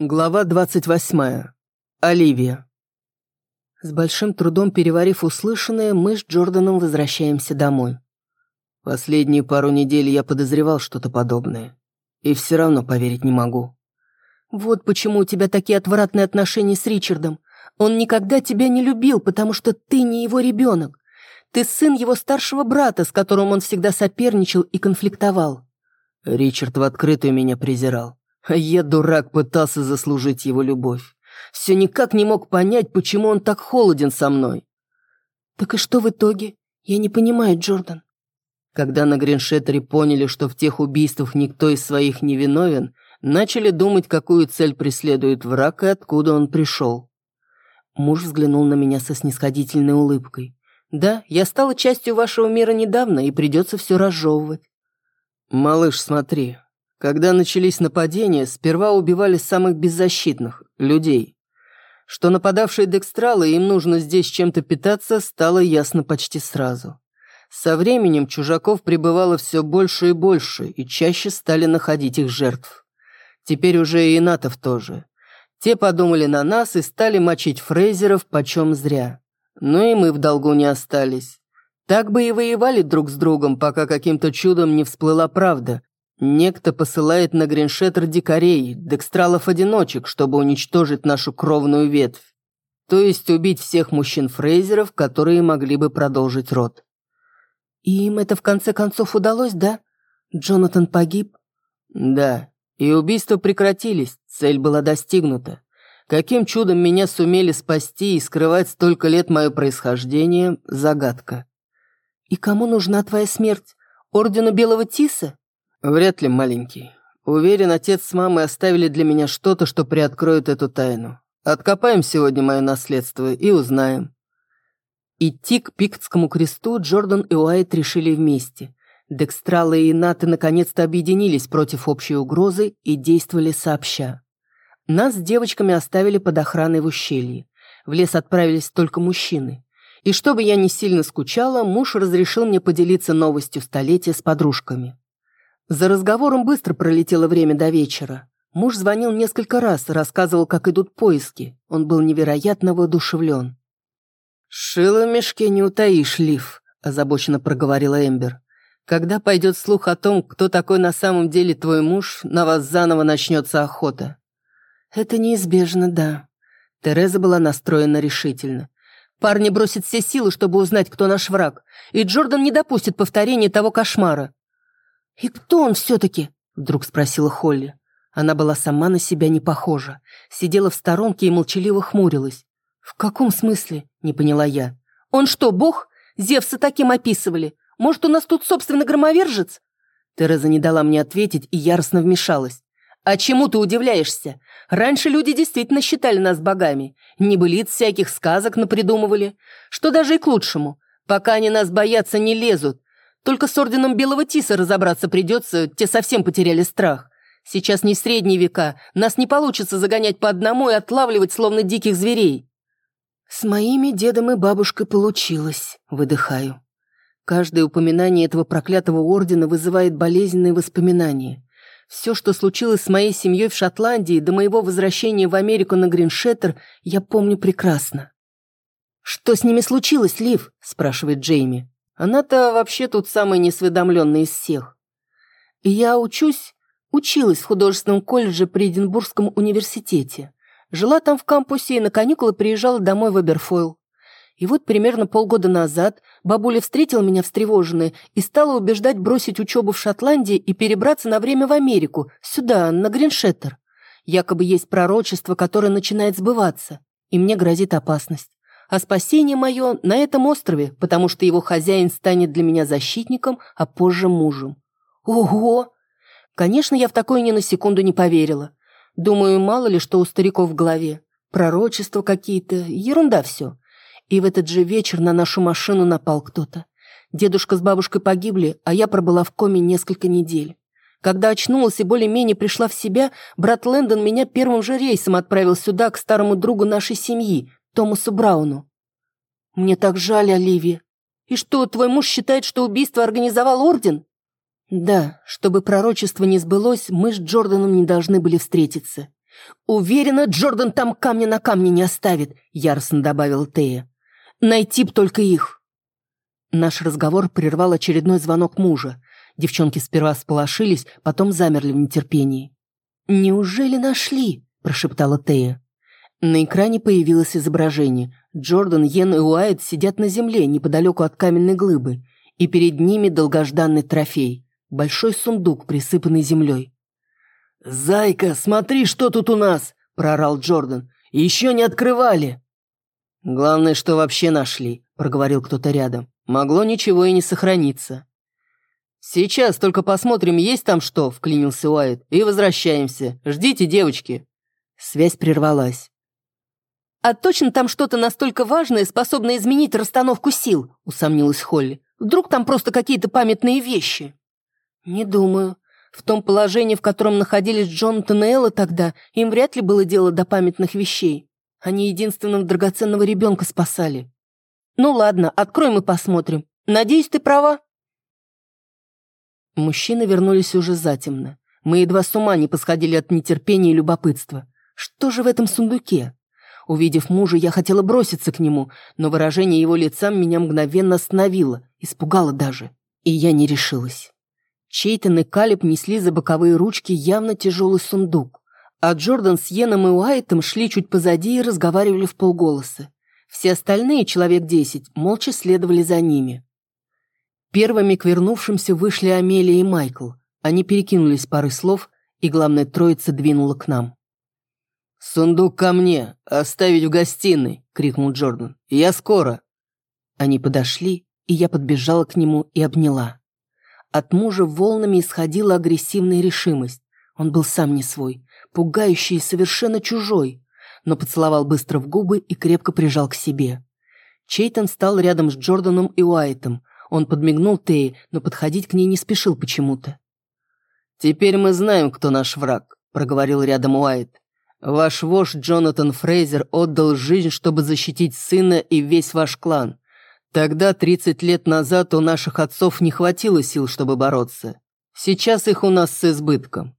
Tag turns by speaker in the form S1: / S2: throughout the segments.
S1: Глава 28. Оливия. С большим трудом переварив услышанное, мы с Джорданом возвращаемся домой. Последние пару недель я подозревал что-то подобное. И все равно поверить не могу. Вот почему у тебя такие отвратные отношения с Ричардом. Он никогда тебя не любил, потому что ты не его ребенок. Ты сын его старшего брата, с которым он всегда соперничал и конфликтовал. Ричард в открытую меня презирал. А я, дурак, пытался заслужить его любовь. Все никак не мог понять, почему он так холоден со мной. Так и что в итоге? Я не понимаю, Джордан. Когда на Гриншеттере поняли, что в тех убийствах никто из своих не виновен, начали думать, какую цель преследует враг и откуда он пришел. Муж взглянул на меня со снисходительной улыбкой. «Да, я стала частью вашего мира недавно, и придется все разжевывать». «Малыш, смотри, когда начались нападения, сперва убивали самых беззащитных – людей. Что нападавшие декстралы, им нужно здесь чем-то питаться, стало ясно почти сразу. Со временем чужаков прибывало все больше и больше, и чаще стали находить их жертв. Теперь уже и натов тоже. Те подумали на нас и стали мочить фрейзеров почем зря. Но и мы в долгу не остались. Так бы и воевали друг с другом, пока каким-то чудом не всплыла правда, Некто посылает на Гриншеттер дикарей, декстралов-одиночек, чтобы уничтожить нашу кровную ветвь. То есть убить всех мужчин-фрейзеров, которые могли бы продолжить род. И им это в конце концов удалось, да? Джонатан погиб? Да. И убийства прекратились, цель была достигнута. Каким чудом меня сумели спасти и скрывать столько лет мое происхождение – загадка. И кому нужна твоя смерть? Ордену Белого Тиса? «Вряд ли, маленький. Уверен, отец с мамой оставили для меня что-то, что приоткроет эту тайну. Откопаем сегодня мое наследство и узнаем». Идти к Пиктскому кресту Джордан и Уайт решили вместе. Декстралы и Наты наконец-то объединились против общей угрозы и действовали сообща. Нас с девочками оставили под охраной в ущелье. В лес отправились только мужчины. И чтобы я не сильно скучала, муж разрешил мне поделиться новостью столетия с подружками. За разговором быстро пролетело время до вечера. Муж звонил несколько раз и рассказывал, как идут поиски. Он был невероятно воодушевлен. «Шило в мешке не утаишь, Лив», – озабоченно проговорила Эмбер. «Когда пойдет слух о том, кто такой на самом деле твой муж, на вас заново начнется охота». «Это неизбежно, да». Тереза была настроена решительно. «Парни бросят все силы, чтобы узнать, кто наш враг, и Джордан не допустит повторения того кошмара. «И кто он все-таки?» — вдруг спросила Холли. Она была сама на себя не похожа. Сидела в сторонке и молчаливо хмурилась. «В каком смысле?» — не поняла я. «Он что, бог? Зевса таким описывали. Может, у нас тут, собственно, громовержец?» Тереза не дала мне ответить и яростно вмешалась. «А чему ты удивляешься? Раньше люди действительно считали нас богами. Небылиц всяких сказок напридумывали. Что даже и к лучшему. Пока они нас боятся, не лезут. Только с орденом Белого Тиса разобраться придется, те совсем потеряли страх. Сейчас не средние века, нас не получится загонять по одному и отлавливать, словно диких зверей». «С моими дедом и бабушкой получилось», — выдыхаю. Каждое упоминание этого проклятого ордена вызывает болезненные воспоминания. Все, что случилось с моей семьей в Шотландии до моего возвращения в Америку на Гриншеттер, я помню прекрасно. «Что с ними случилось, Лив?» – спрашивает Джейми. Она-то вообще тут самая несведомленная из всех. Я учусь, училась в художественном колледже при Эдинбургском университете. Жила там в кампусе и на каникулы приезжала домой в Эберфойл. И вот примерно полгода назад бабуля встретила меня встревоженной и стала убеждать бросить учебу в Шотландии и перебраться на время в Америку, сюда, на Гриншеттер. Якобы есть пророчество, которое начинает сбываться, и мне грозит опасность а спасение мое на этом острове, потому что его хозяин станет для меня защитником, а позже мужем. Ого! Конечно, я в такое ни на секунду не поверила. Думаю, мало ли что у стариков в голове. Пророчества какие-то, ерунда все. И в этот же вечер на нашу машину напал кто-то. Дедушка с бабушкой погибли, а я пробыла в коме несколько недель. Когда очнулась и более-менее пришла в себя, брат Лэндон меня первым же рейсом отправил сюда, к старому другу нашей семьи, Томасу Брауну. Мне так жаль, Оливия. И что, твой муж считает, что убийство организовал Орден? Да, чтобы пророчество не сбылось, мы с Джорданом не должны были встретиться. «Уверена, Джордан там камня на камне не оставит», — яростно добавил Тея. «Найти б только их». Наш разговор прервал очередной звонок мужа. Девчонки сперва сполошились, потом замерли в нетерпении. «Неужели нашли?» – прошептала Тея. На экране появилось изображение. Джордан, Йен и Уайт сидят на земле, неподалеку от каменной глыбы, и перед ними долгожданный трофей – большой сундук, присыпанный землей. «Зайка, смотри, что тут у нас!» – проорал Джордан. «Еще не открывали!» «Главное, что вообще нашли», – проговорил кто-то рядом. «Могло ничего и не сохраниться». «Сейчас только посмотрим, есть там что», – вклинился Уайт, – «и возвращаемся. Ждите, девочки». Связь прервалась. «А точно там что-то настолько важное, способное изменить расстановку сил?» – усомнилась Холли. «Вдруг там просто какие-то памятные вещи?» «Не думаю. В том положении, в котором находились Джонатан и Элла тогда, им вряд ли было дело до памятных вещей. Они единственного драгоценного ребенка спасали. Ну ладно, откроем и посмотрим. Надеюсь, ты права?» Мужчины вернулись уже затемно. Мы едва с ума не посходили от нетерпения и любопытства. Что же в этом сундуке? Увидев мужа, я хотела броситься к нему, но выражение его лица меня мгновенно остановило, испугало даже. И я не решилась. Чейтон и Калиб несли за боковые ручки явно тяжелый сундук, а Джордан с Йеном и Уайтом шли чуть позади и разговаривали в полголоса. Все остальные, человек десять, молча следовали за ними. Первыми к вернувшимся вышли Амелия и Майкл. Они перекинулись парой слов, и главная троица двинула к нам. «Сундук ко мне! Оставить в гостиной!» — крикнул Джордан. «Я скоро!» Они подошли, и я подбежала к нему и обняла. От мужа волнами исходила агрессивная решимость. Он был сам не свой, пугающий и совершенно чужой, но поцеловал быстро в губы и крепко прижал к себе. Чейтон стал рядом с Джорданом и Уайтом, он подмигнул Тее, но подходить к ней не спешил почему-то. «Теперь мы знаем, кто наш враг», — проговорил рядом Уайт. «Ваш вождь Джонатан Фрейзер отдал жизнь, чтобы защитить сына и весь ваш клан. Тогда, 30 лет назад, у наших отцов не хватило сил, чтобы бороться. Сейчас их у нас с избытком».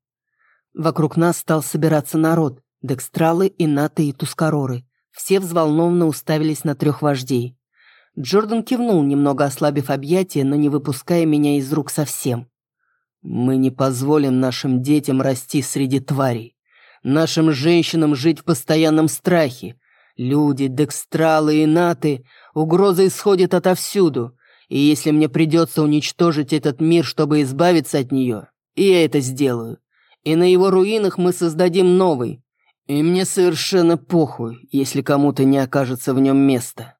S1: Вокруг нас стал собираться народ, декстралы, инаты и тускароры. Все взволнованно уставились на трех вождей. Джордан кивнул, немного ослабив объятия, но не выпуская меня из рук совсем. «Мы не позволим нашим детям расти среди тварей, нашим женщинам жить в постоянном страхе. Люди, декстралы и наты, угроза исходит отовсюду, и если мне придется уничтожить этот мир, чтобы избавиться от нее, я это сделаю. И на его руинах мы создадим новый. И мне совершенно похуй, если кому-то не окажется в нем места».